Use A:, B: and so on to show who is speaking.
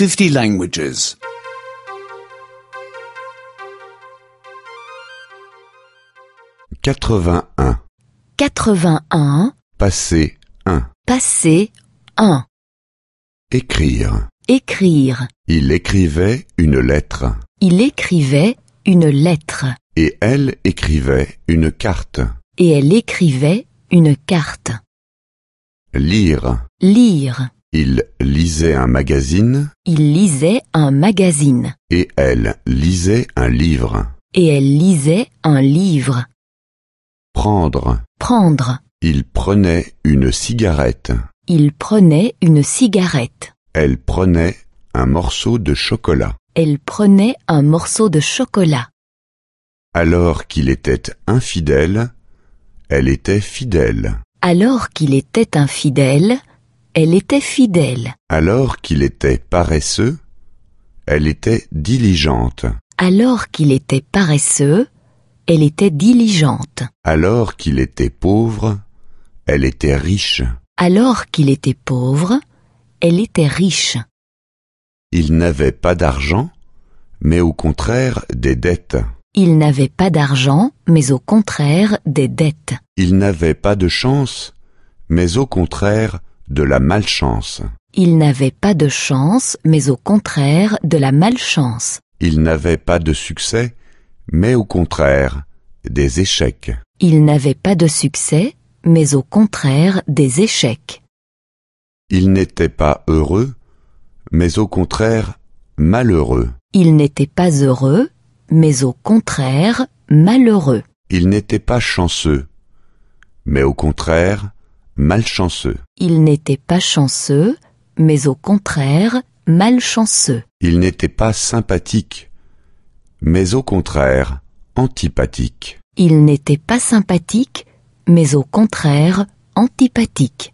A: 50 languages.
B: 81.
C: 81,
B: Passé 1.
C: passé 1,
B: Écrire.
C: écrire.
B: Il écrivait une lettre.
C: Il écrivait une lettre
B: Et elle écrivait une carte.
C: et elle écrivait une carte.
B: Lire.
C: Lire.
B: Il lisait un magazine
C: Il lisait un magazine
B: et elle lisait un livre.
C: et elle lisait un livre.
B: Prendre.
C: Prendre.
B: Il prenait une cigarette.
C: Il prenait une cigarette.
B: Elle prenait un morceau de chocolat.
C: Elle prenait un morceau de chocolat.
B: Alors qu'il était infidèle, elle était fidèle.
C: Alors qu'il était infidèle, elle était fidèle.
B: Alors qu'il était paresseux, elle était diligente.
C: Alors qu'il était paresseux, elle était diligente.
B: Alors qu'il était pauvre, elle était riche.
C: Alors qu'il était pauvre, elle était riche.
B: Il n'avait pas d'argent, mais au contraire des dettes.
C: Il n'avait pas d'argent, mais au contraire des dettes.
B: Il n'avait pas de chance, mais au contraire de la malchance.
C: Il n'avait pas de chance, mais au contraire de la malchance.
B: Il n'avait pas de succès, mais au contraire des échecs.
C: Il n'avait pas de succès, mais au contraire des échecs.
B: Il n'était pas heureux, mais au contraire malheureux.
C: Il n'était pas heureux, mais au contraire malheureux.
B: Il n'était pas chanceux, mais au contraire malchanceux.
C: Il n'était pas chanceux, mais au contraire malchanceux.
B: Il n'était pas sympathique, mais au contraire antipathique.
C: Il n'était pas sympathique, mais au contraire antipathique.